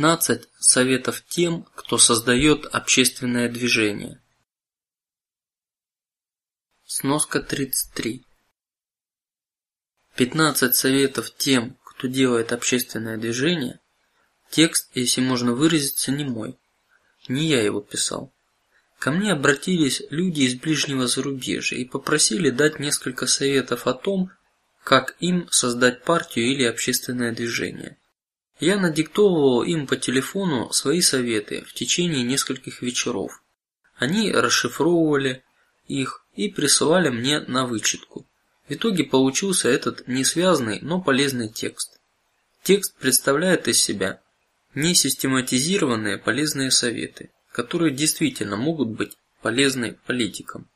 15 советов тем, кто создает общественное движение. Сноска 33. 15 советов тем, кто делает общественное движение. Текст, если можно выразиться, не мой, не я его писал. Ко мне обратились люди из ближнего зарубежья и попросили дать несколько советов о том, как им создать партию или общественное движение. Я надиктовывал им по телефону свои советы в течение нескольких вечеров. Они расшифровывали их и присылали мне на вычетку. В итоге получился этот несвязный, но полезный текст. Текст представляет из себя несистематизированные полезные советы, которые действительно могут быть полезны политикам.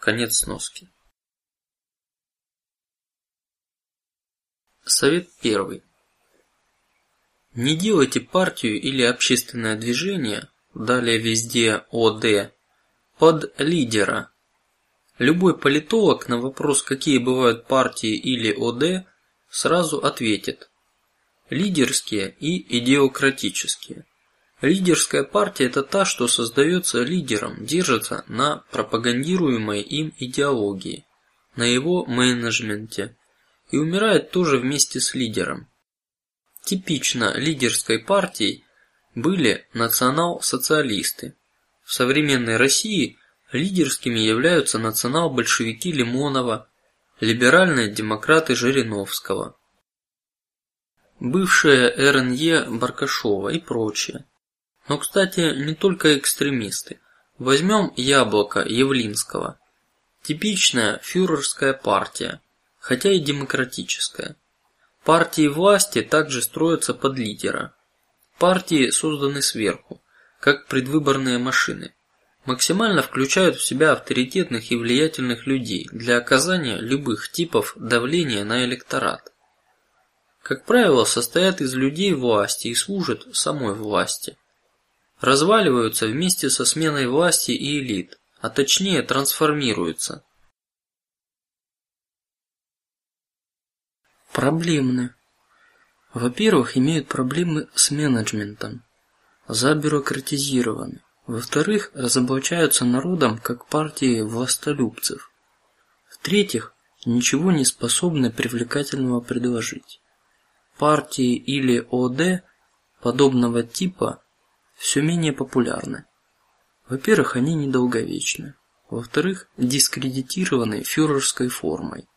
Конец сноски. Совет первый. Не делайте партию или общественное движение, далее везде ОД, под лидера. Любой политолог на вопрос, какие бывают партии или ОД, сразу ответит: лидерские и идеократические. Лидерская партия – это та, что создается лидером, держится на пропагандируемой им идеологии, на его менеджменте и умирает тоже вместе с лидером. Типично лидерской партией были национал-социалисты. В современной России лидерскими являются национал-большевики Лимонова, либеральные демократы Жириновского, бывшая РНЕ Баркашова и прочие. Но, кстати, не только экстремисты. Возьмем яблоко Явлинского, типичная фюрерская партия, хотя и демократическая. Партии власти также строятся под лидера. Партии созданы сверху, как предвыборные машины. Максимально включают в себя авторитетных и влиятельных людей для оказания любых типов давления на электорат. Как правило, состоят из людей власти и служат самой власти. Разваливаются вместе со сменой власти и элит, а точнее трансформируются. Проблемны. Во-первых, имеют проблемы с менеджментом, забюрократизированы. Во-вторых, разоблачаются народом как партии властолюбцев. В-третьих, ничего не способны привлекательного предложить. Партии или ОД подобного типа все менее популярны. Во-первых, они недолговечны. Во-вторых, дискредитированы фюрерской формой.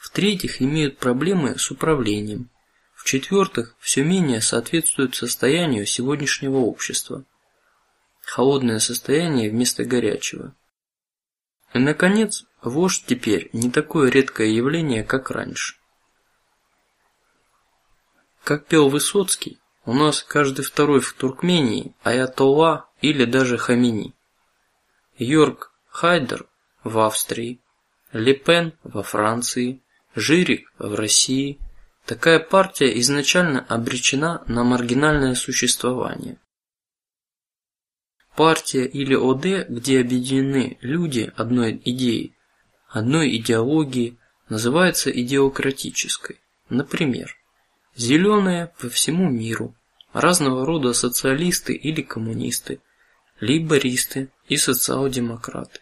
В-третьих, имеют проблемы с управлением. В-четвертых, все менее соответствуют состоянию сегодняшнего общества. Холодное состояние вместо горячего. И, наконец, вождь теперь не такое редкое явление, как раньше. Как пел Высоцкий, у нас каждый второй в Туркмении аятолла или даже Хамини. Йорк Хайдер в Австрии, Лепен во Франции, Жирик в России. Такая партия изначально обречена на маргинальное существование. Партия или ОД, где объединены люди одной идеей, одной идеологии, называется идеократической. Например, зеленые по всему миру, разного рода социалисты или коммунисты, либористы и социал-демократы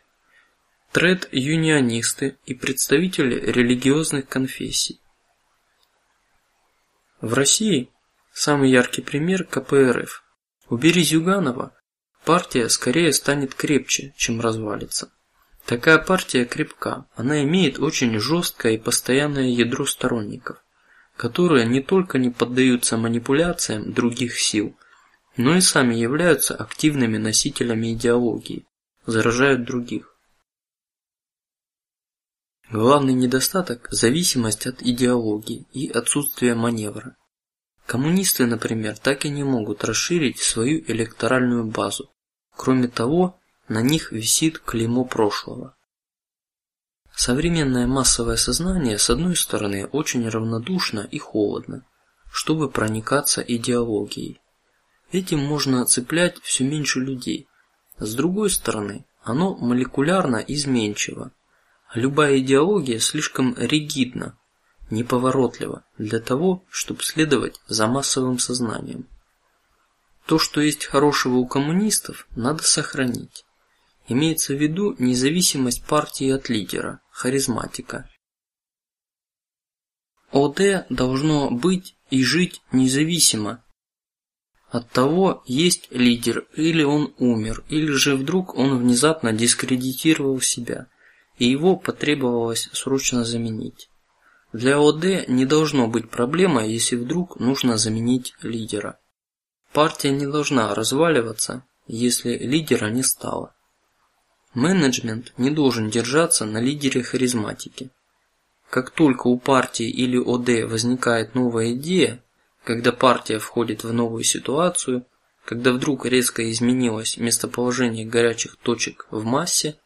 тред-юнионисты и представители религиозных конфессий. В России самый яркий пример КПРФ. Убери Зюганова, партия скорее станет крепче, чем развалится. Такая партия крепка, она имеет очень жесткое и постоянное ядро сторонников, которые не только не поддаются манипуляциям других сил, но и сами являются активными носителями идеологии, заражают других. Главный недостаток – зависимость от идеологии и отсутствие маневра. Коммунисты, например, так и не могут расширить свою электоральную базу. Кроме того, на них висит клеймо прошлого. Современное массовое сознание, с одной стороны, очень равнодушно и холодно, чтобы проникаться идеологией. Этим можно цеплять все меньше людей. С другой стороны, оно молекулярно изменчиво Любая идеология слишком ригидна, неповоротлива для того, чтобы следовать за массовым сознанием. То, что есть хорошего у коммунистов, надо сохранить. Имеется в виду независимость партии от лидера, харизматика. ОД должно быть и жить независимо от того, есть лидер или он умер, или же вдруг он внезапно дискредитировал себя, и его потребовалось срочно заменить. Для ОД не должно быть проблемы, если вдруг нужно заменить лидера. Партия не должна разваливаться, если лидера не стало. Менеджмент не должен держаться на лидере харизматики. Как только у партии или ОД возникает новая идея, когда партия входит в новую ситуацию, когда вдруг резко изменилось местоположение горячих точек в массе,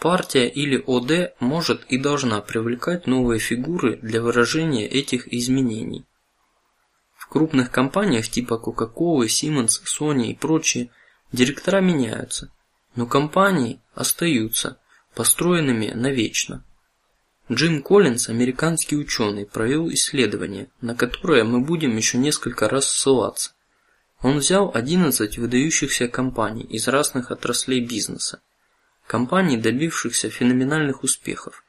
партия или ОД может и должна привлекать новые фигуры для выражения этих изменений. В крупных компаниях типа Coca-Cola, Siemens, Sony и прочие директора меняются, но компании остаются построенными навечно. Джим Коллинз, американский ученый, провел исследование, на которое мы будем еще несколько раз ссылаться. Он взял 11 выдающихся компаний из разных отраслей бизнеса, компаний, добившихся феноменальных успехов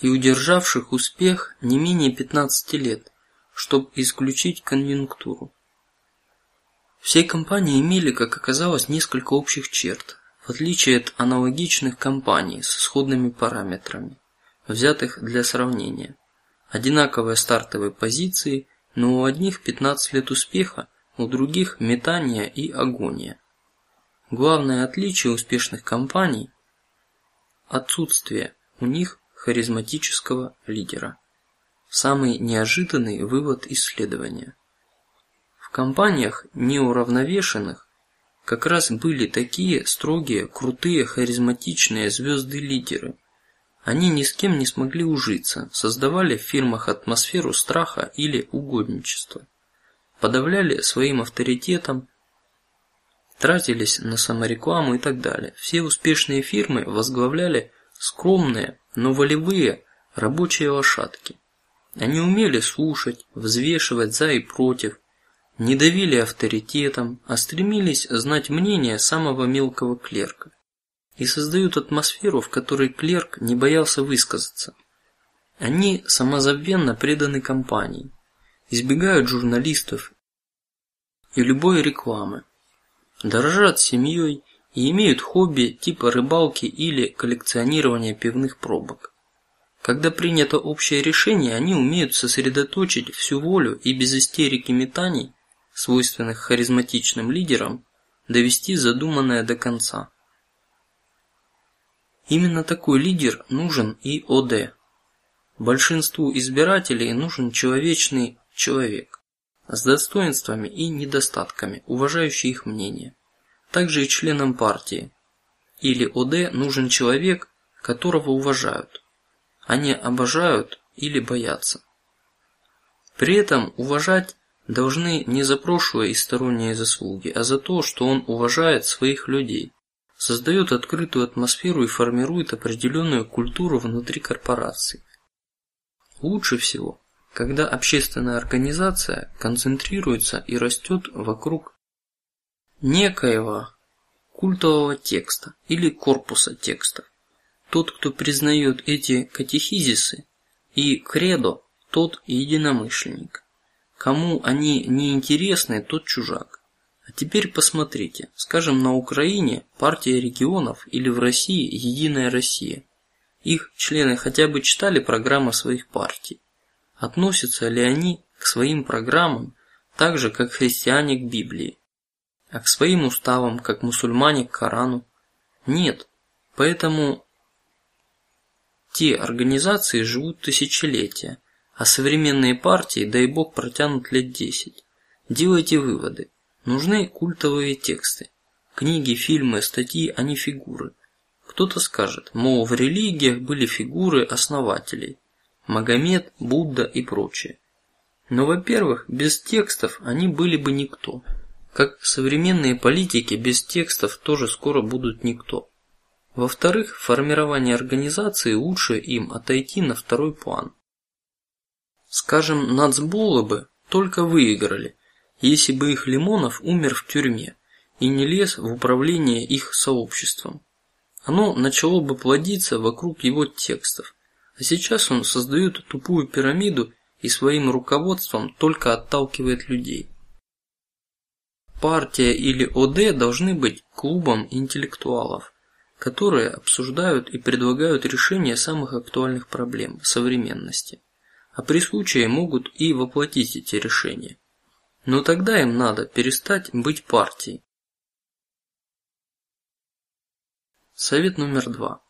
и удержавших успех не менее 15 лет, чтобы исключить конъюнктуру. Все компании имели, как оказалось, несколько общих черт, в отличие от аналогичных компаний с исходными параметрами, взятых для сравнения. Одинаковые стартовые позиции, но у одних 15 лет успеха, у других метание и агония. Главное отличие успешных компаний – отсутствие у них харизматического лидера. Самый неожиданный вывод исследования. В компаниях неуравновешенных как раз были такие строгие, крутые, харизматичные звезды-лидеры. Они ни с кем не смогли ужиться, создавали в фирмах атмосферу страха или угодничества, подавляли своим авторитетом, тратились на саморекламу и так далее. Все успешные фирмы возглавляли скромные, но волевые рабочие лошадки. Они умели слушать, взвешивать за и против, не давили авторитетом, а стремились знать мнение самого мелкого клерка и создают атмосферу, в которой клерк не боялся высказаться. Они самозабвенно преданы компании, избегают журналистов и любой рекламы, дорожат семьей и имеют хобби типа рыбалки или коллекционирования пивных пробок. Когда принято общее решение, они умеют сосредоточить всю волю и без истерики метаний свойственных харизматичным лидерам, довести задуманное до конца. Именно такой лидер нужен и ОД. Большинству избирателей нужен человечный человек с достоинствами и недостатками, уважающий их мнение. Также и членам партии или ОД нужен человек, которого уважают, они обожают или боятся. При этом уважать должны не за прошлое и сторонние заслуги, а за то, что он уважает своих людей, создает открытую атмосферу и формирует определенную культуру внутри корпорации. Лучше всего, когда общественная организация концентрируется и растет вокруг некоего культового текста или корпуса текстов. Тот, кто признает эти катехизисы и кредо, тот единомышленник. Кому они не интересны, тот чужак. А теперь посмотрите, скажем, на Украине партия регионов или в России Единая Россия. Их члены хотя бы читали программы своих партий. Относятся ли они к своим программам так же, как христиане к Библии, а к своим уставам, как мусульмане к Корану? Нет. Поэтому те организации живут тысячелетия а современные партии, дай бог, протянут лет десять. Делайте выводы. Нужны культовые тексты, книги, фильмы, статьи, а не фигуры. Кто-то скажет, мол, в религиях были фигуры основателей, Магомед, Будда и прочее. Но, во-первых, без текстов они были бы никто, как современные политики без текстов тоже скоро будут никто. Во-вторых, формирование организации лучше им отойти на второй план. Скажем, нацболы бы только выиграли, если бы их Лимонов умер в тюрьме и не лез в управление их сообществом. Оно начало бы плодиться вокруг его текстов, а сейчас он создает тупую пирамиду и своим руководством только отталкивает людей. Партия или ОД должны быть клубом интеллектуалов, которые обсуждают и предлагают решение самых актуальных проблем современности, а при случае могут и воплотить эти решения. Но тогда им надо перестать быть партией. Совет номер два.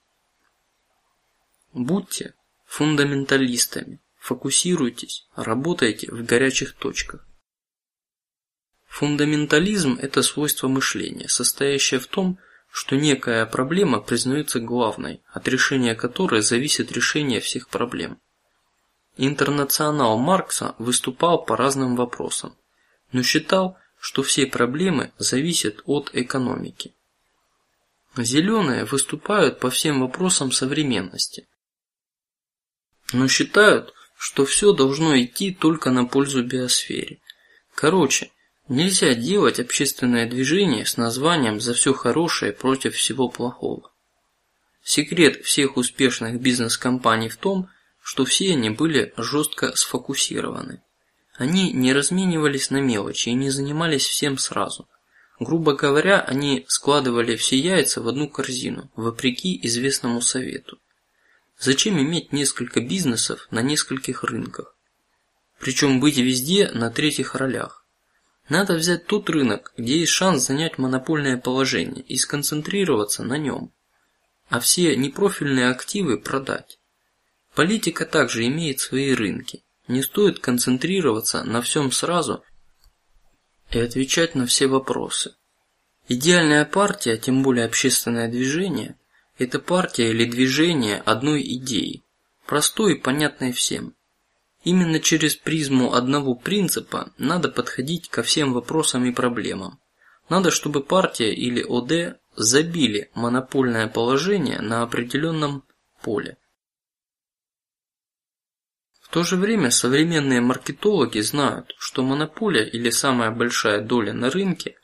Будьте фундаменталистами, фокусируйтесь, работайте в горячих точках. Фундаментализм – это свойство мышления, состоящее в том, что некая проблема признается главной, от решения которой зависит решение всех проблем. Интернационал Маркса выступал по разным вопросам, но считал, что все проблемы зависят от экономики. Зеленые выступают по всем вопросам современности, но считают, что все должно идти только на пользу биосфере. Короче, Нельзя делать общественное движение с названием за все хорошее против всего плохого. Секрет всех успешных бизнес-компаний в том, что все они были жестко сфокусированы. Они не разменивались на мелочи и не занимались всем сразу. Грубо говоря, они складывали все яйца в одну корзину, вопреки известному совету. Зачем иметь несколько бизнесов на нескольких рынках? Причем быть везде на третьих ролях. Надо взять тот рынок, где есть шанс занять монопольное положение и сконцентрироваться на нем, а все непрофильные активы продать. Политика также имеет свои рынки. Не стоит концентрироваться на всем сразу и отвечать на все вопросы. Идеальная партия, тем более общественное движение, это партия или движение одной идеи, простой и понятной всем. Именно через призму одного принципа надо подходить ко всем вопросам и проблемам. Надо, чтобы партия или ОД забили монопольное положение на определенном поле. В то же время современные маркетологи знают, что монополия или самая большая доля на рынке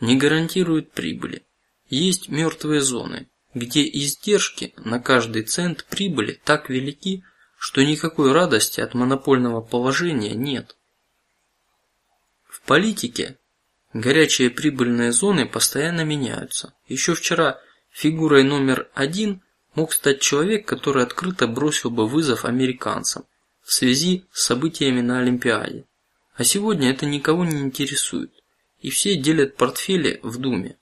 не гарантирует прибыли. Есть мертвые зоны, где издержки на каждый цент прибыли так велики, что никакой радости от монопольного положения нет. В политике горячие прибыльные зоны постоянно меняются. Еще вчера фигурой номер один мог стать человек, который открыто бросил бы вызов американцам в связи с событиями на Олимпиаде. А сегодня это никого не интересует, и все делят портфели в Думе.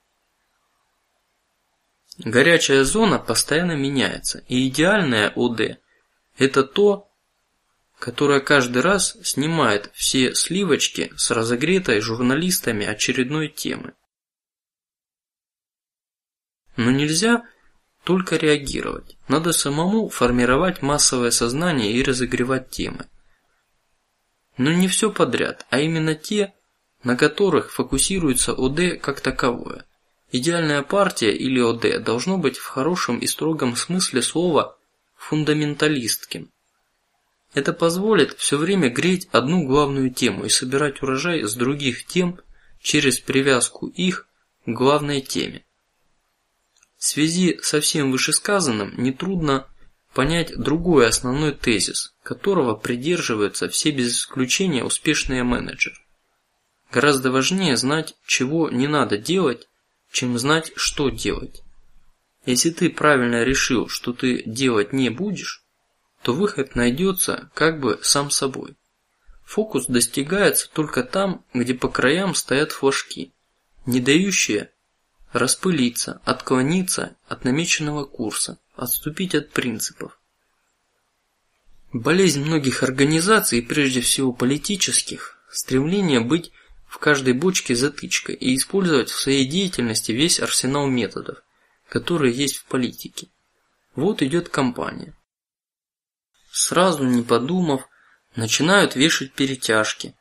Горячая зона постоянно меняется, и идеальная ОД это то, которое каждый раз снимает все сливочки с разогретой журналистами очередной темы. Но нельзя только реагировать. Надо самому формировать массовое сознание и разогревать темы. Но не все подряд, а именно те, на которых фокусируется ОД как таковое. Идеальная партия или ОД должно быть в хорошем и строгом смысле слова фундаменталистким. Это позволит все время греть одну главную тему и собирать урожай с других тем через привязку их к главной теме. В связи со всем вышесказанным нетрудно понять другой основной тезис, которого придерживаются все без исключения успешные менеджеры. Гораздо важнее знать, чего не надо делать, чем знать, что делать. Если ты правильно решил, что ты делать не будешь, то выход найдется как бы сам собой. Фокус достигается только там, где по краям стоят флажки, не дающие распылиться, отклониться от намеченного курса, отступить от принципов. Болезнь многих организаций, прежде всего политических, стремление быть в каждой бочке затычкой и использовать в своей деятельности весь арсенал методов, которые есть в политике. Вот идет кампания. Сразу не подумав, начинают вешать перетяжки,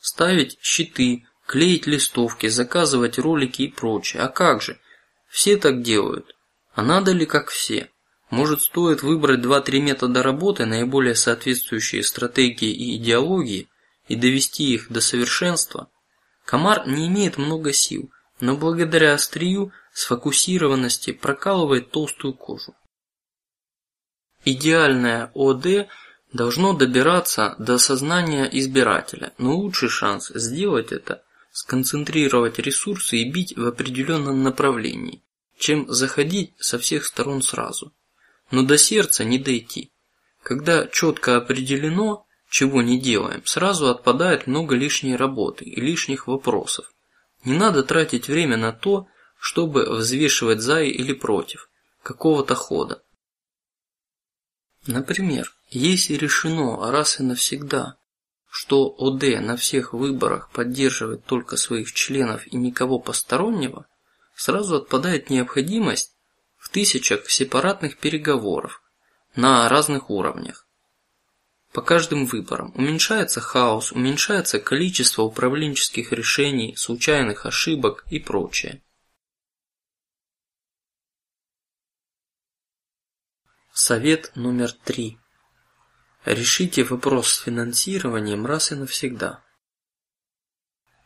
ставить щиты, клеить листовки, заказывать ролики и прочее. А как же? Все так делают. А надо ли как все? Может, стоит выбрать два-три метода работы, наиболее соответствующие стратегии и идеологии, и довести их до совершенства, комар не имеет много сил, но благодаря острию сфокусированности прокалывает толстую кожу. Идеальное ОД должно добираться до сознания избирателя, но лучший шанс сделать это сконцентрировать ресурсы и бить в определенном направлении, чем заходить со всех сторон сразу. Но до сердца не дойти. Когда четко определено, чего не делаем, сразу отпадает много лишней работы и лишних вопросов. Не надо тратить время на то, чтобы взвешивать за или против какого-то хода. Например, если решено раз и навсегда, что ОД на всех выборах поддерживает только своих членов и никого постороннего, сразу отпадает необходимость в тысячах сепаратных переговоров на разных уровнях. По каждым выборам уменьшается хаос, уменьшается количество управленческих решений, случайных ошибок и прочее. Совет номер три. Решите вопрос с финансированием раз и навсегда.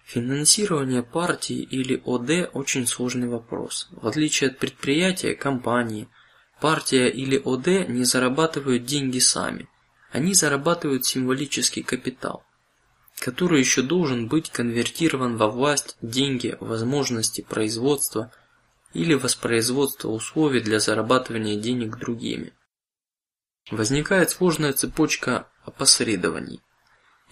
Финансирование партии или ОД очень сложный вопрос. В отличие от предприятия, компании, партия или ОД не зарабатывают деньги сами. Они зарабатывают символический капитал, который еще должен быть конвертирован во власть, деньги, возможности производства или воспроизводства условий для зарабатывания денег другими возникает сложная цепочка опосредований,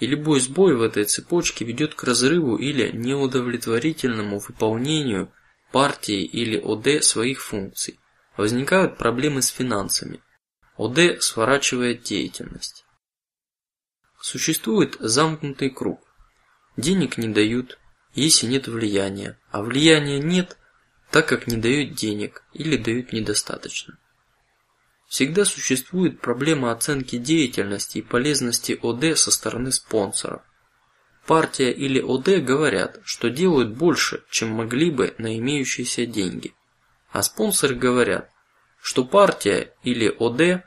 и любой сбой в этой цепочке ведет к разрыву или неудовлетворительному выполнению партии или ОД своих функций. Возникают проблемы с финансами. ОД сворачивает деятельность. Существует замкнутый круг. Денег не дают, если нет влияния, а влияния нет, так как не дают денег или дают недостаточно. Всегда существует проблема оценки деятельности и полезности ОД со стороны спонсоров. Партия или ОД говорят, что делают больше, чем могли бы на имеющиеся деньги, а спонсоры говорят, что партия или ОД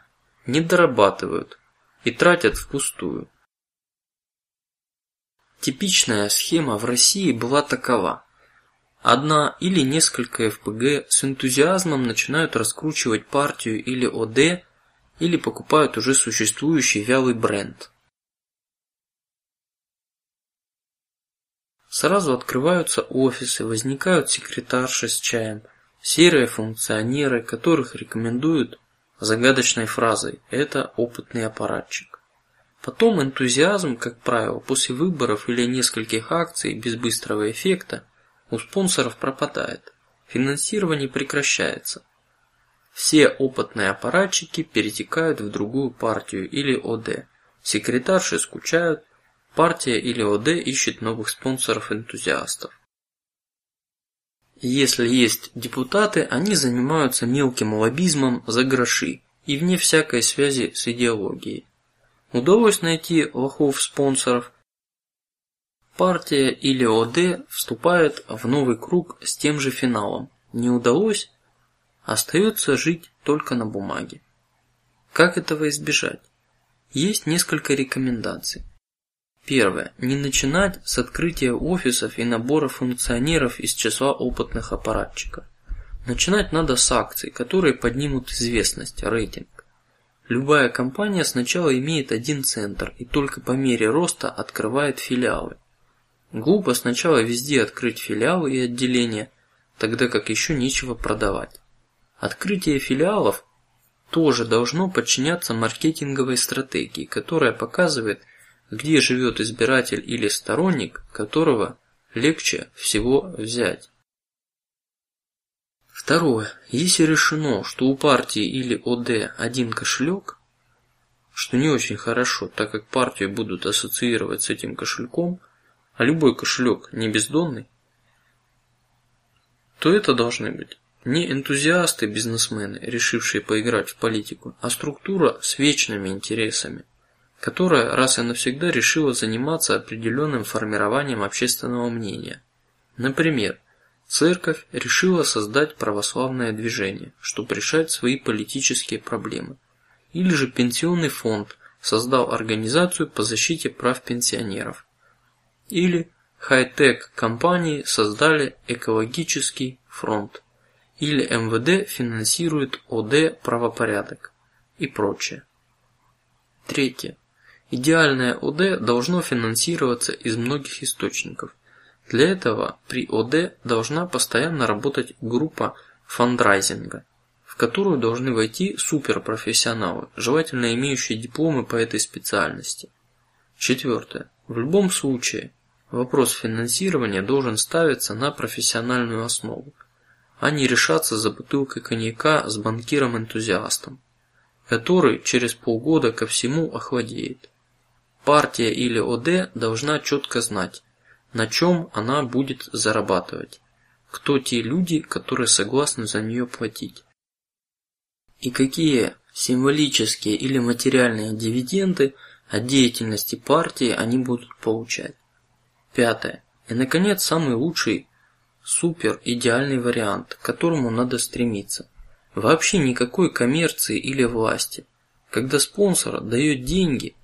не дорабатывают и тратят впустую. Типичная схема в России была такова: Одна или несколько ФПГ с энтузиазмом начинают раскручивать партию или ОД, или покупают уже существующий вялый бренд. Сразу открываются офисы, возникают секретарши с чаем, серые функционеры, которых рекомендуют загадочной фразой: "Это опытный аппаратчик". Потом энтузиазм, как правило, после выборов или нескольких акций без быстрого эффекта у спонсоров пропадает, финансирование прекращается. Все опытные аппаратчики перетекают в другую партию или ОД. Секретарши скучают, партия или ОД ищет новых спонсоров-энтузиастов. Если есть депутаты, они занимаются мелким лоббизмом за гроши и вне всякой связи с идеологией. Удалось найти лохов спонсоров, Партия или ОД вступает в новый круг с тем же финалом. Не удалось, остается жить только на бумаге. Как этого избежать? Есть несколько рекомендаций. Первое: не начинать с открытия офисов и набора функционеров из числа опытных аппаратчиков. Начинать надо с акций, которые поднимут известность, рейтинг. Любая компания сначала имеет один центр и только по мере роста открывает филиалы. Глупо сначала везде открыть филиалы и отделения, тогда как еще нечего продавать. Открытие филиалов тоже должно подчиняться маркетинговой стратегии, которая показывает, где живет избиратель или сторонник, которого легче всего взять. Второе. Если решено, что у партии или ОД один кошелек, что не очень хорошо, так как партию будут ассоциировать с этим кошельком, а любой кошелек не бездонный, то это должны быть не энтузиасты, бизнесмены, решившие поиграть в политику, а структура с вечными интересами, которая раз и навсегда решила заниматься определенным формированием общественного мнения. Например, церковь решила создать православное движение, чтобы решать свои политические проблемы, или же пенсионный фонд создал организацию по защите прав пенсионеров. Или хай-тек компании создали экологический фронт. Или МВД финансирует ОД правопорядок и прочее. Третье. Идеальное ОД должно финансироваться из многих источников. Для этого при ОД должна постоянно работать группа фандрайзинга, в которую должны войти суперпрофессионалы, желательно имеющие дипломы по этой специальности. Четвертое. В любом случае вопрос финансирования должен ставиться на профессиональную основу, а не решаться за бутылкой коньяка с банкиром-энтузиастом, который через полгода ко всему охладеет. Партия или ОД должна четко знать, на чем она будет зарабатывать, кто те люди, которые согласны за нее платить, и какие символические или материальные дивиденды от деятельности партии они будут получать. Пятое. И наконец самый лучший, супер идеальный вариант, к которому надо стремиться. Вообще никакой коммерции или власти, когда спонсор дает деньги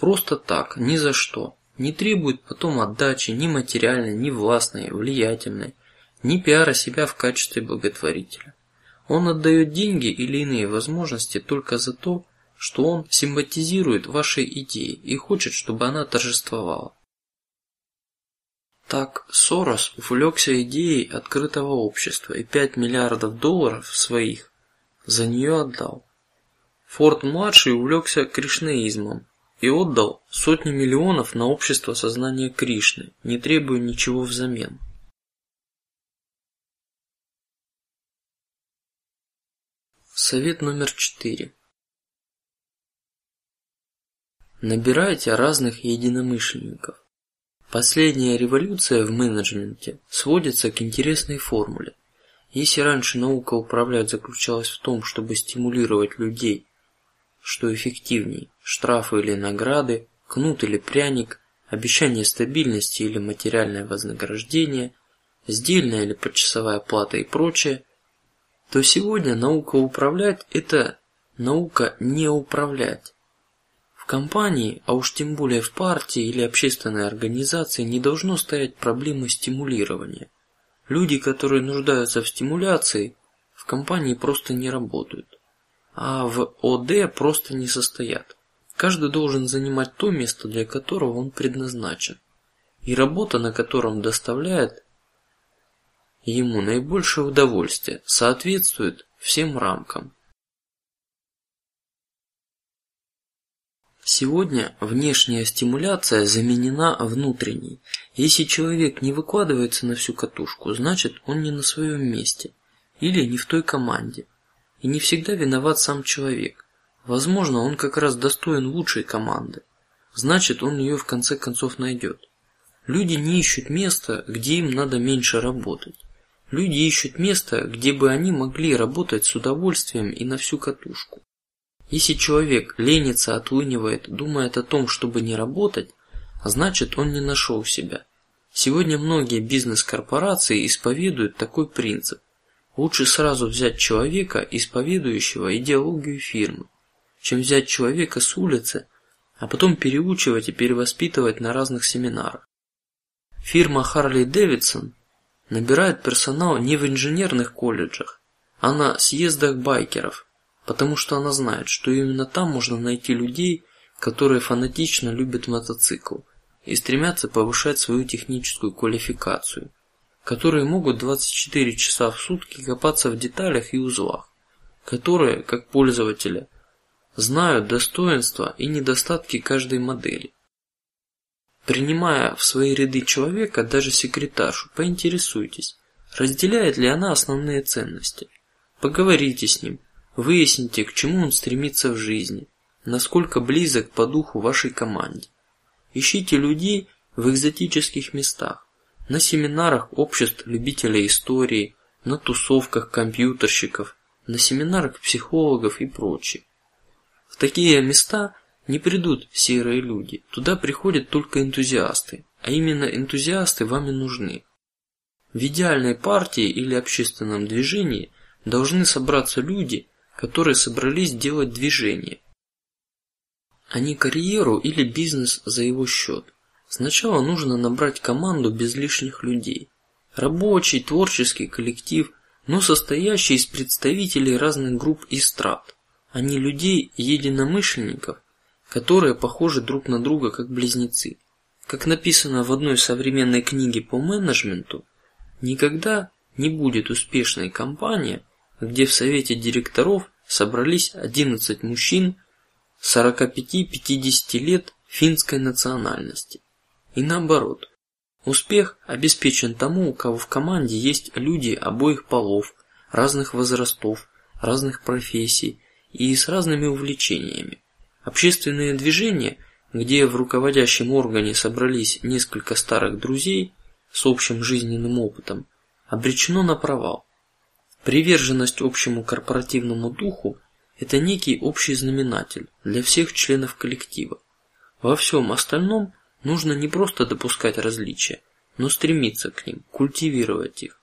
просто так, ни за что, не требует потом отдачи ни материальной, ни властной, влиятельной, ни пиара себя в качестве благотворителя. Он отдает деньги или иные возможности только за то, что он симпатизирует вашей идее и хочет, чтобы она торжествовала. Так Сорос увлекся идеей открытого общества и 5 миллиардов долларов своих за нее отдал. Форд младший увлекся кришнаизмом и отдал сотни миллионов на общество сознания Кришны, не требуя ничего взамен. Совет номер четыре. Набирайте разных единомышленников. Последняя революция в менеджменте сводится к интересной формуле. Если раньше наука управлять заключалась в том, чтобы стимулировать людей, что эффективней, штрафы или награды, кнут или пряник, обещание стабильности или материальное вознаграждение, сдельная или почасовая плата и прочее, то сегодня наука управлять – это наука не управлять. В компании, а уж тем более в партии или общественной организации, не должно стоять проблемы стимулирования. Люди, которые нуждаются в стимуляции, в компании просто не работают, а в ОД просто не состоят. Каждый должен занимать то место, для которого он предназначен, и работа, на котором доставляет ему наибольшее удовольствие, соответствует всем рамкам. Сегодня внешняя стимуляция заменена внутренней. Если человек не выкладывается на всю катушку, значит он не на своем месте или не в той команде. И не всегда виноват сам человек. Возможно, он как раз достоин лучшей команды. Значит, он ее в конце концов найдет. Люди не ищут места, где им надо меньше работать. Люди ищут место, где бы они могли работать с удовольствием и на всю катушку. Если человек ленится, отлынивает, думает о том, чтобы не работать, значит он не нашел себя. Сегодня многие бизнес-корпорации исповедуют такой принцип: лучше сразу взять человека, исповедующего идеологию фирмы, чем взять человека с улицы, а потом переучивать и перевоспитывать на разных семинарах. Фирма Харли Дэвидсон набирает персонал не в инженерных колледжах, а на съездах байкеров, потому что она знает, что именно там можно найти людей, которые фанатично любят мотоцикл и стремятся повышать свою техническую квалификацию, которые могут 24 часа в сутки копаться в деталях и узлах, которые, как пользователи, знают достоинства и недостатки каждой модели Принимая в свои ряды человека, даже секретаршу, поинтересуйтесь, разделяет ли она основные ценности. Поговорите с ним, выясните, к чему он стремится в жизни, насколько близок по духу вашей команде. Ищите людей в экзотических местах, на семинарах обществ любителей истории, на тусовках компьютерщиков, на семинарах психологов и прочее. Такие места не придут серые люди, туда приходят только энтузиасты, а именно энтузиасты вам и нужны. В идеальной партии или общественном движении должны собраться люди, которые собрались делать движение, а не карьеру или бизнес за его счет. Сначала нужно набрать команду без лишних людей, рабочий, творческий коллектив, но состоящий из представителей разных групп и страт, а не людей единомышленников, которые похожи друг на друга как близнецы. Как написано в одной современной книге по менеджменту, никогда не будет успешной компания, где в совете директоров собрались 11 мужчин 45-50 лет финской национальности. И наоборот, успех обеспечен тому, у кого в команде есть люди обоих полов, разных возрастов, разных профессий и с разными увлечениями. Общественные движения, где в руководящем органе собрались несколько старых друзей с общим жизненным опытом, обречено на провал. Приверженность общему корпоративному духу – это некий общий знаменатель для всех членов коллектива. Во всем остальном нужно не просто допускать различия, но стремиться к ним, культивировать их.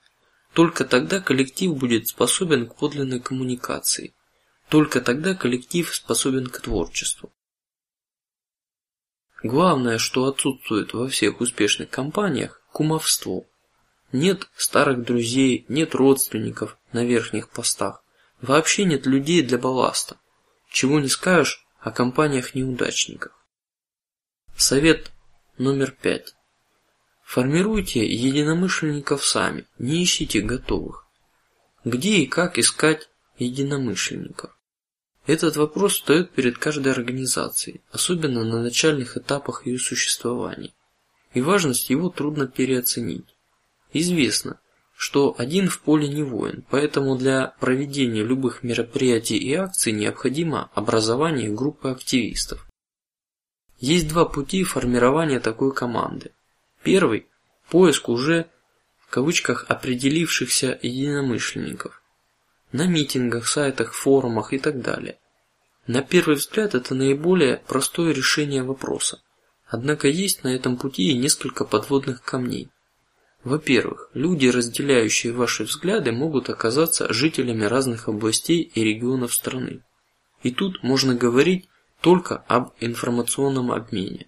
Только тогда коллектив будет способен к подлинной коммуникации. Только тогда коллектив способен к творчеству. Главное, что отсутствует во всех успешных компаниях, кумовство. Нет старых друзей, нет родственников на верхних постах, вообще нет людей для балласта. Чего не скажешь о компаниях неудачников. Совет номер пять: формируйте единомышленников сами, не ищите готовых. Где и как искать единомышленников? Этот вопрос стоит перед каждой организацией, особенно на начальных этапах ее существования, и важность его трудно переоценить. Известно, что один в поле не воин, поэтому для проведения любых мероприятий и акций необходимо образование группы активистов. Есть два пути формирования такой команды. Первый – поиск уже в кавычках определившихся единомышленников на митингах, сайтах, форумах и так далее. На первый взгляд это наиболее простое решение вопроса. Однако есть на этом пути и несколько подводных камней. Во-первых, люди, разделяющие ваши взгляды, могут оказаться жителями разных областей и регионов страны. И тут можно говорить только об информационном обмене.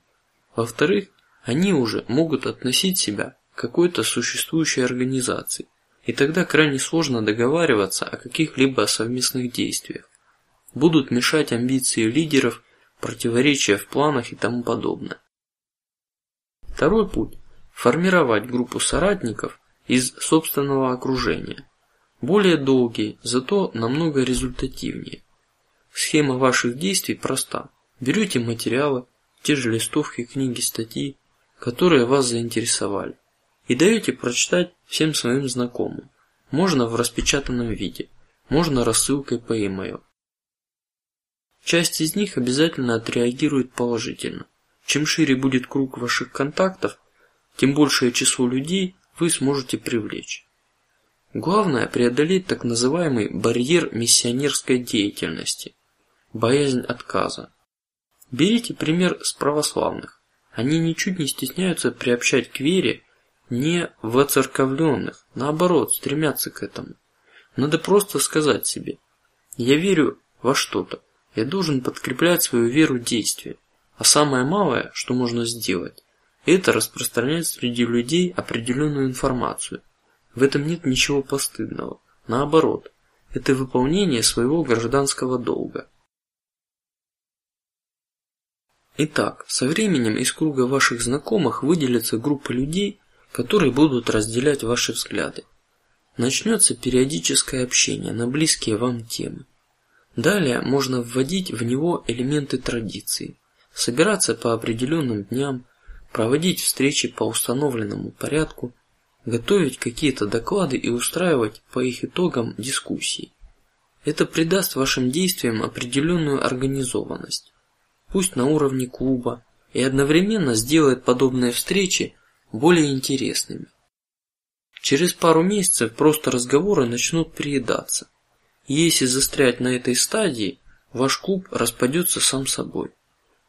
Во-вторых, они уже могут относить себя к какой-то существующей организации, и тогда крайне сложно договариваться о каких-либо совместных действиях. Будут мешать амбиции лидеров, противоречия в планах и тому подобное. Второй путь – формировать группу соратников из собственного окружения, более долгий, зато намного результативнее. Схема ваших действий проста: берете материалы, те же листовки, книги, статьи, которые вас заинтересовали, и даете прочитать всем своим знакомым. Можно в распечатанном виде, можно рассылкой по e-mail. Часть из них обязательно отреагирует положительно. Чем шире будет круг ваших контактов, тем большее число людей вы сможете привлечь. Главное преодолеть так называемый барьер миссионерской деятельности, боязнь отказа. Берите пример с православных. Они ничуть не стесняются приобщать к вере не воцерковленных, наоборот, стремятся к этому. Надо просто сказать себе: я верю во что-то, я должен подкреплять свою веру действием, а самое малое, что можно сделать, это распространять среди людей определенную информацию. В этом нет ничего постыдного, наоборот, это выполнение своего гражданского долга. Итак, со временем из круга ваших знакомых выделится группа людей, которые будут разделять ваши взгляды. Начнется периодическое общение на близкие вам темы. Далее можно вводить в него элементы традиции, собираться по определенным дням, проводить встречи по установленному порядку, готовить какие-то доклады и устраивать по их итогам дискуссии. Это придаст вашим действиям определенную организованность, пусть на уровне клуба, и одновременно сделает подобные встречи более интересными. Через пару месяцев просто разговоры начнут приедаться. Если застрять на этой стадии, ваш клуб распадется сам собой.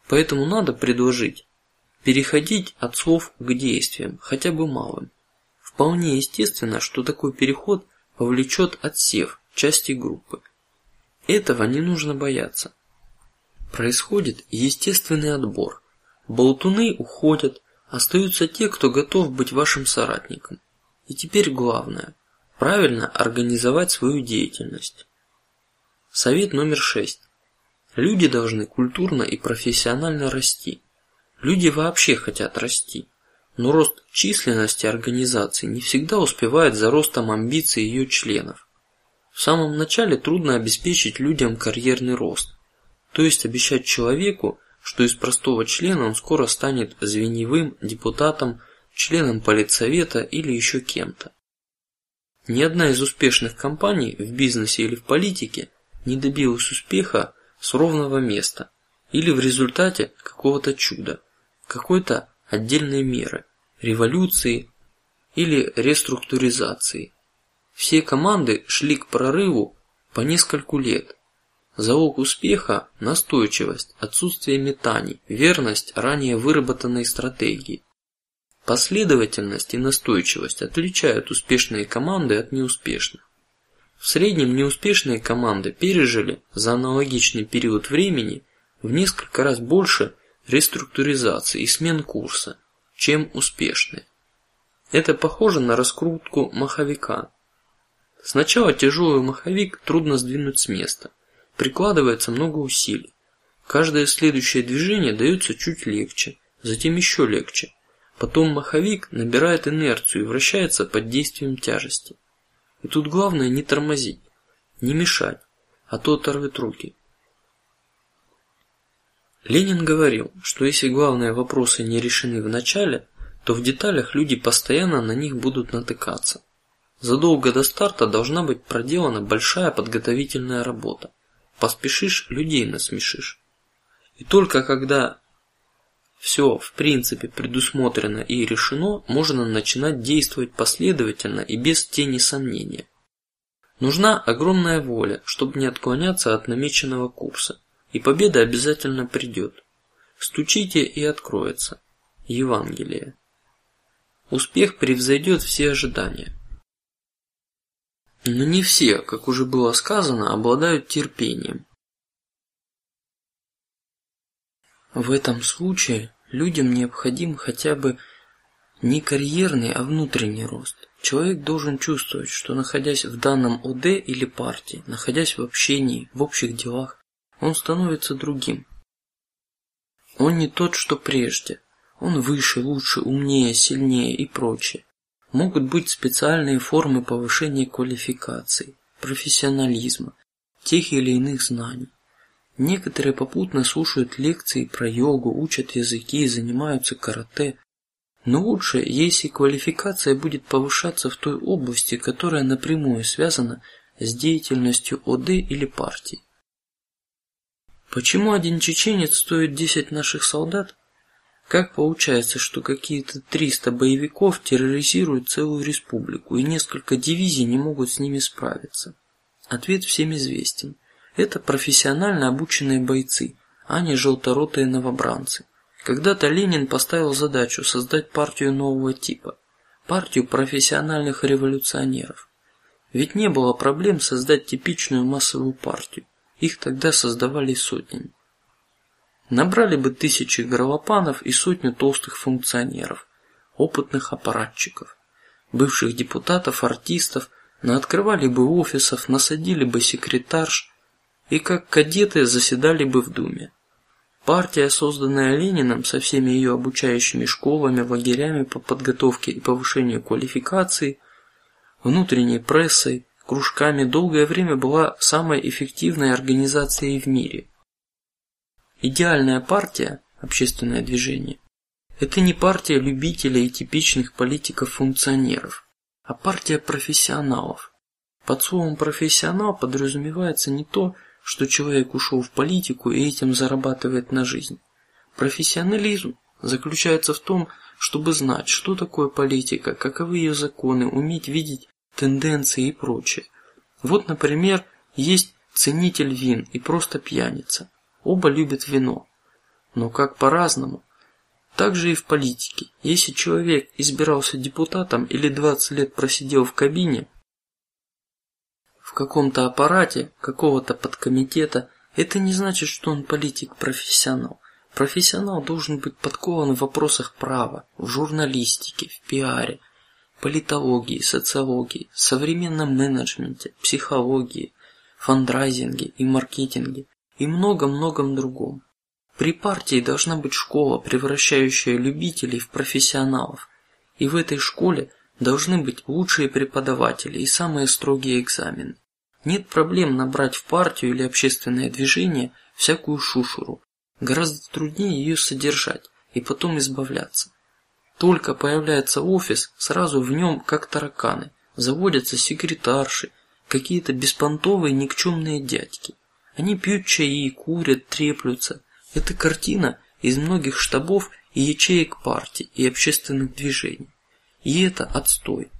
Поэтому надо предложить переходить от слов к действиям, хотя бы малым. Вполне естественно, что такой переход повлечет отсев части группы. Этого не нужно бояться. Происходит естественный отбор. Болтуны уходят, Остаются те, кто готов быть вашим соратником. И теперь главное – правильно организовать свою деятельность. Совет номер шесть. Люди должны культурно и профессионально расти. Люди вообще хотят расти, но рост численности организации не всегда успевает за ростом амбиций ее членов. В самом начале трудно обеспечить людям карьерный рост, то есть обещать человеку, что из простого члена он скоро станет звеньевым депутатом, членом политсовета или еще кем-то. Ни одна из успешных компаний в бизнесе или в политике не добилась успеха с ровного места или в результате какого-то чуда, какой-то отдельной меры, революции или реструктуризации. Все команды шли к прорыву по нескольку лет, Залог успеха – настойчивость, отсутствие метаний, верность ранее выработанной стратегии. Последовательность и настойчивость отличают успешные команды от неуспешных. В среднем неуспешные команды пережили за аналогичный период времени в несколько раз больше реструктуризации и смен курса, чем успешные. Это похоже на раскрутку маховика. Сначала тяжелый маховик трудно сдвинуть с места прикладывается много усилий. Каждое следующее движение дается чуть легче, затем еще легче. Потом маховик набирает инерцию и вращается под действием тяжести. И тут главное не тормозить, не мешать, а то оторвет руки. Ленин говорил, что если главные вопросы не решены в начале, то в деталях люди постоянно на них будут натыкаться. Задолго до старта должна быть проделана большая подготовительная работа. Поспешишь, людей насмешишь. И только когда все в принципе предусмотрено и решено, можно начинать действовать последовательно и без тени сомнения. Нужна огромная воля, чтобы не отклоняться от намеченного курса, и победа обязательно придет. Стучите и откроется. Евангелие. Успех превзойдет все ожидания. Но не все, как уже было сказано, обладают терпением. В этом случае людям необходим хотя бы не карьерный, а внутренний рост. Человек должен чувствовать, что находясь в данном ОД или партии, находясь в общении, в общих делах, он становится другим. Он не тот, что прежде. Он выше, лучше, умнее, сильнее и прочее. Могут быть специальные формы повышения квалификации, профессионализма, тех или иных знаний. Некоторые попутно слушают лекции про йогу, учат языки, занимаются карате. Но лучше, если квалификация будет повышаться в той области, которая напрямую связана с деятельностью ОД или партии. Почему один чеченец стоит десять наших солдат? Как получается, что какие-то 300 боевиков терроризируют целую республику и несколько дивизий не могут с ними справиться? Ответ всем известен. Это профессионально обученные бойцы, а не желторотые новобранцы. Когда-то Ленин поставил задачу создать партию нового типа, партию профессиональных революционеров. Ведь не было проблем создать типичную массовую партию. Их тогда создавали сотнями. Набрали бы тысячи горлопанов и сотню толстых функционеров, опытных аппаратчиков, бывших депутатов, артистов, наоткрывали бы офисов, насадили бы секретарш и как кадеты заседали бы в думе. Партия, созданная Лениным со всеми ее обучающими школами, лагерями по подготовке и повышению квалификации, внутренней прессой, кружками, долгое время была самой эффективной организацией в мире. Идеальная партия, общественное движение, это не партия любителей и типичных политиков-функционеров, а партия профессионалов. Под словом профессионал подразумевается не то, что человек ушел в политику и этим зарабатывает на жизнь. Профессионализм заключается в том, чтобы знать, что такое политика, каковы ее законы, уметь видеть тенденции и прочее. Вот, например, есть ценитель вин и просто пьяница. Оба любят вино, но как по-разному. Так же и в политике. Если человек избирался депутатом или 20 лет просидел в кабине, в каком-то аппарате какого-то подкомитета, это не значит, что он политик-профессионал. Профессионал должен быть подкован в вопросах права, в журналистике, в пиаре, политологии, социологии, современном менеджменте, психологии, фандрайзинге и маркетинге и много-многом другом. При партии должна быть школа, превращающая любителей в профессионалов, и в этой школе должны быть лучшие преподаватели и самые строгие экзамены. Нет проблем набрать в партию или общественное движение всякую шушуру. Гораздо труднее ее содержать и потом избавляться. Только появляется офис, сразу в нем как тараканы заводятся секретарши, какие-то беспонтовые никчемные дядьки. Они пьют чаи, курят, треплются. Это картина из многих штабов и ячеек партий и общественных движений. И это отстой.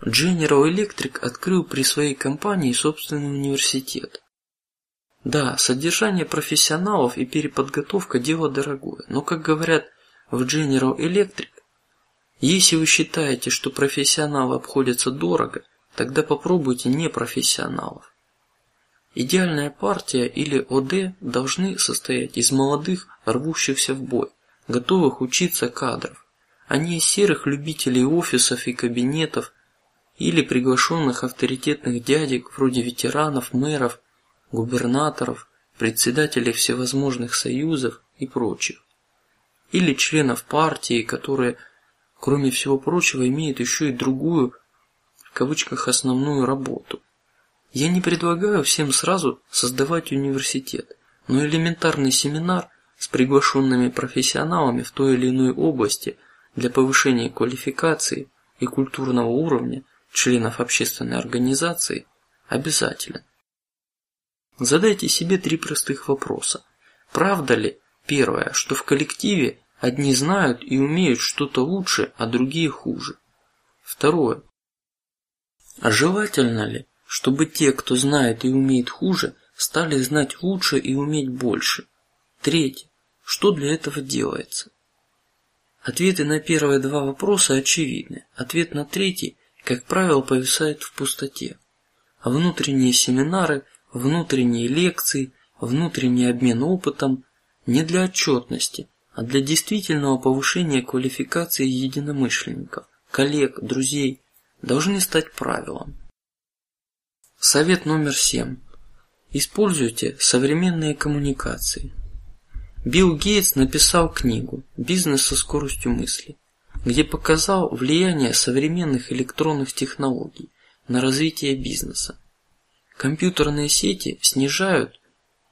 General Electric открыл при своей компании собственный университет. Да, содержание профессионалов и переподготовка дело дорогое, но, как говорят в General Electric, если вы считаете, что профессионалы обходятся дорого, тогда попробуйте непрофессионалов. Идеальная партия или ОД должны состоять из молодых, рвущихся в бой, готовых учиться кадров, а не серых любителей офисов и кабинетов или приглашенных авторитетных дядек вроде ветеранов, мэров, губернаторов, председателей всевозможных союзов и прочих или членов партии, которые, кроме всего прочего, имеют еще и другую, в кавычках, основную работу. Я не предлагаю всем сразу создавать университет, но элементарный семинар с приглашенными профессионалами в той или иной области для повышения квалификации и культурного уровня членов общественной организации обязателен. Задайте себе три простых вопроса: правда ли, Первое, что в коллективе одни знают и умеют что-то лучше, а другие хуже. Второе, а желательно ли, чтобы те, кто знает и умеет хуже, стали знать лучше и уметь больше? Третье, что для этого делается? Ответы на первые два вопроса очевидны. Ответ на третий, как правило, повисает в пустоте. А внутренние семинары, внутренние лекции, внутренний обмен опытом не для отчетности, а для действительного повышения квалификации единомышленников, коллег, друзей должны стать правилом. Совет номер семь: используйте современные коммуникации. Билл Гейтс написал книгу "Бизнес со скоростью мысли", где показал влияние современных электронных технологий на развитие бизнеса. Компьютерные сети снижают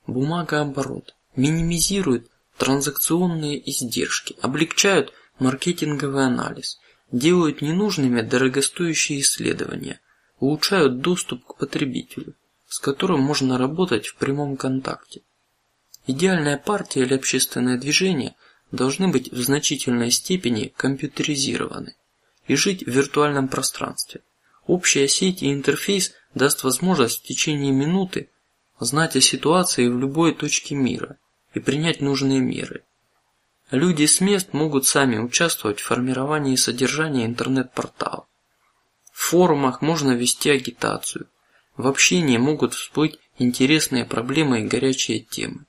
бумагооборот, минимизируют транзакционные издержки, облегчают маркетинговый анализ, делают ненужными дорогостоящие исследования, улучшают доступ к потребителю, с которым можно работать в прямом контакте. Идеальная партия или общественное движение должны быть в значительной степени компьютеризированы и жить в виртуальном пространстве. Общая сеть и интерфейс даст возможность в течение минуты знать о ситуации в любой точке мира и принять нужные меры. Люди с мест могут сами участвовать в формировании содержания интернет-портала. В форумах можно вести агитацию. В общении могут всплыть интересные проблемы и горячие темы.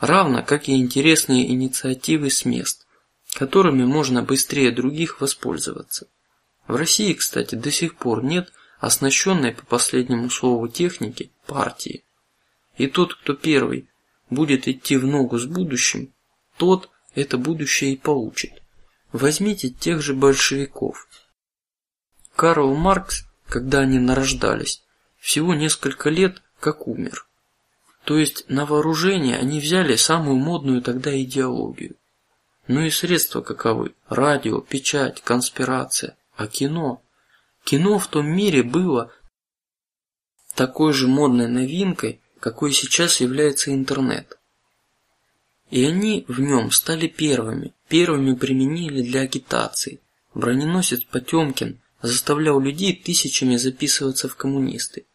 Равно как и интересные инициативы с мест, которыми можно быстрее других воспользоваться. В России, кстати, до сих пор нет оснащенной по последнему слову техники партии. И тот, кто первый будет идти в ногу с будущим, тот это будущее и получит. Возьмите тех же большевиков. Карл Маркс, когда они нарождались, всего несколько лет как умер. То есть на вооружение они взяли самую модную тогда идеологию. Ну и средства каковы: радио, печать, конспирация, а кино. Кино в том мире было такой же модной новинкой, какой сейчас является интернет. И они в нем стали первыми, первыми применили для агитации. Броненосец Потемкин заставлял людей тысячами записываться в коммунисты.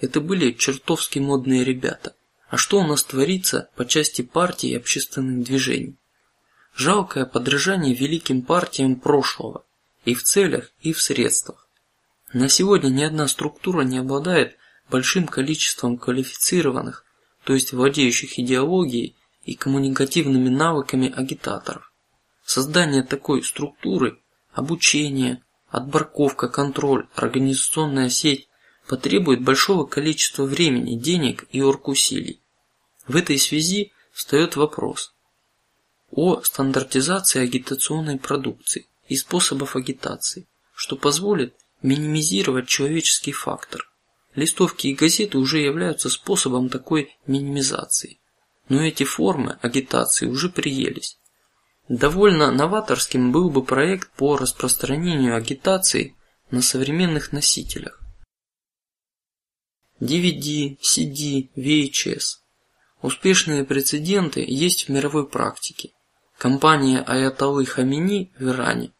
Это были чертовски модные ребята. А что у нас творится по части партий и общественных движений? Жалкое подражание великим партиям прошлого и в целях, и в средствах. На сегодня ни одна структура не обладает большим количеством квалифицированных, то есть владеющих идеологией и коммуникативными навыками агитаторов. Создание такой структуры, обучение, отборковка, контроль, организационная сеть потребует большого количества времени, денег и оргусилий. В этой связи встает вопрос о стандартизации агитационной продукции и способов агитации, что позволит минимизировать человеческий фактор. Листовки и газеты уже являются способом такой минимизации, но эти формы агитации уже приелись. Довольно новаторским был бы проект по распространению агитации на современных носителях. DVD, CD, VHS. Успешные прецеденты есть в мировой практике. Компания Аятоллы Хамини в Иране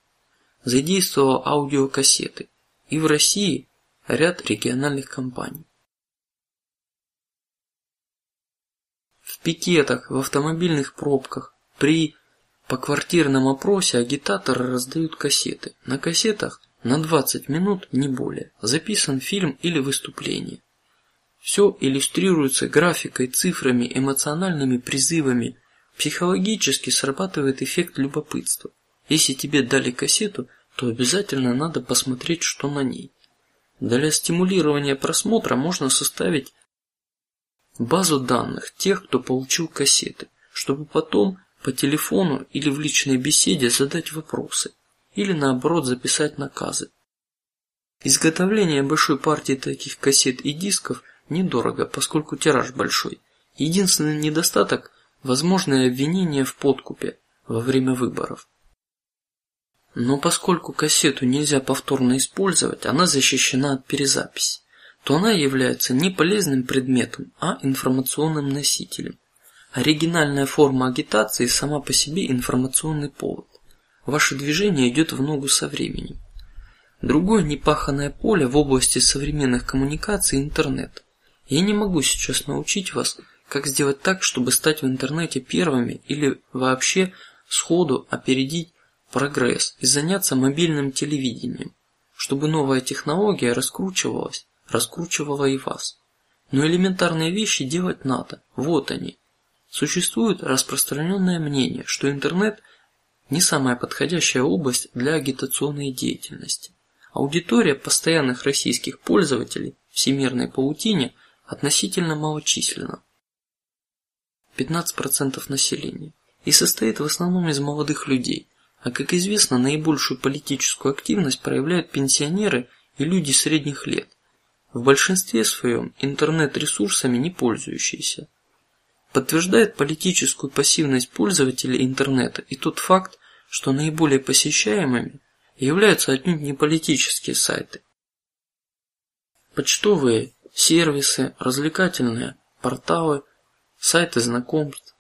задействовала аудиокассеты, и в России ряд региональных компаний. В пикетах, в автомобильных пробках, при по квартирном опросе агитаторы раздают кассеты. На кассетах на 20 минут не более записан фильм или выступление. Все иллюстрируется графикой, цифрами, эмоциональными призывами. Психологически срабатывает эффект любопытства. Если тебе дали кассету, то обязательно надо посмотреть, что на ней. Для стимулирования просмотра можно составить базу данных тех, кто получил кассеты, чтобы потом по телефону или в личной беседе задать вопросы, или наоборот записать наказы. Изготовление большой партии таких кассет и дисков недорого, поскольку тираж большой. Единственный недостаток – возможное обвинение в подкупе во время выборов. Но поскольку кассету нельзя повторно использовать, она защищена от перезаписи, то она является не полезным предметом, а информационным носителем. Оригинальная форма агитации сама по себе информационный повод. Ваше движение идет в ногу со временем. Другое непаханное поле в области современных коммуникаций интернет. Я не могу сейчас научить вас, как сделать так, чтобы стать в интернете первыми или вообще сходу опередить прогресс и заняться мобильным телевидением, чтобы новая технология раскручивалась, раскручивала и вас. Но элементарные вещи делать надо. Вот они. Существует распространенное мнение, что интернет не самая подходящая область для агитационной деятельности. Аудитория постоянных российских пользователей всемирной паутине относительно малочисленна, 15% населения, и состоит в основном из молодых людей. А как известно, наибольшую политическую активность проявляют пенсионеры и люди средних лет, в большинстве своем интернет-ресурсами не пользующиеся подтверждает политическую пассивность пользователей интернета и тот факт, что наиболее посещаемыми являются отнюдь не политические сайты. Почтовые сервисы, развлекательные порталы, сайты знакомств.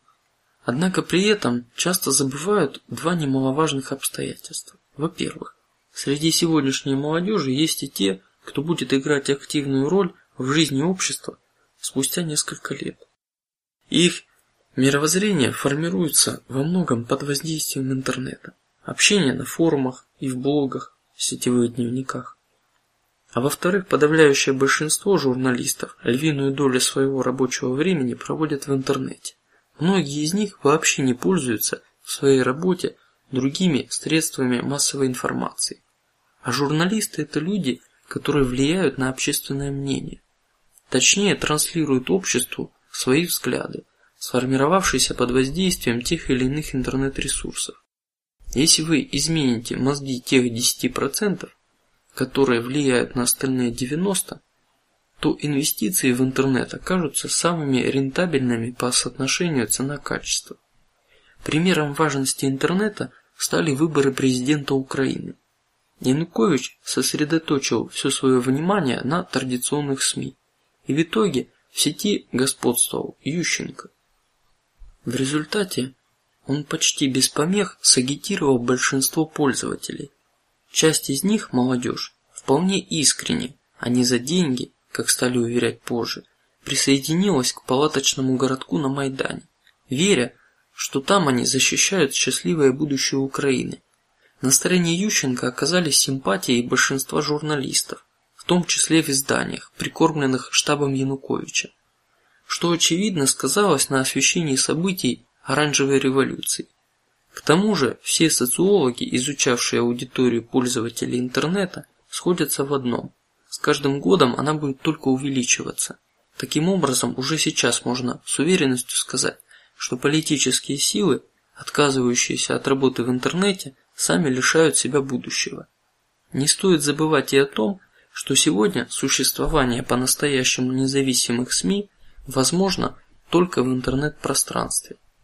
Однако при этом часто забывают два немаловажных обстоятельства. Во-первых, среди сегодняшней молодежи есть и те, кто будет играть активную роль в жизни общества спустя несколько лет. Их мировоззрение формируется во многом под воздействием интернета, общение на форумах и в блогах, сетевых дневниках. А во-вторых, подавляющее большинство журналистов львиную долю своего рабочего времени проводят в интернете. Многие из них вообще не пользуются в своей работе другими средствами массовой информации. А журналисты это люди, которые влияют на общественное мнение, точнее транслируют обществу свои взгляды, сформировавшиеся под воздействием тех или иных интернет-ресурсов. Если вы измените мозги тех 10 процентов, которые влияют на остальные 90, то инвестиции в интернет окажутся самыми рентабельными по соотношению цена-качество. Примером важности интернета стали выборы президента Украины. Янукович сосредоточил все свое внимание на традиционных СМИ, и в итоге в сети господствовал Ющенко. В результате он почти без помех сагитировал большинство пользователей. Часть из них, молодежь, вполне искренне, а не за деньги, как стали уверять позже, присоединилась к палаточному городку на Майдане, веря, что там они защищают счастливое будущее Украины. На стороне Ющенко оказались симпатии большинства журналистов, том числе в изданиях, прикормленных штабом Януковича. что очевидно сказалось на освещении событий оранжевой революции. К тому же все социологи, изучавшие аудиторию пользователей интернета, сходятся в одном: с каждым годом она будет только увеличиваться. Таким образом, уже сейчас можно с уверенностью сказать, что политические силы, отказывающиеся от работы в интернете, сами лишают себя будущего. Не стоит забывать и о том, что сегодня существование по-настоящему независимых СМИ возможно только в интернет-пространстве.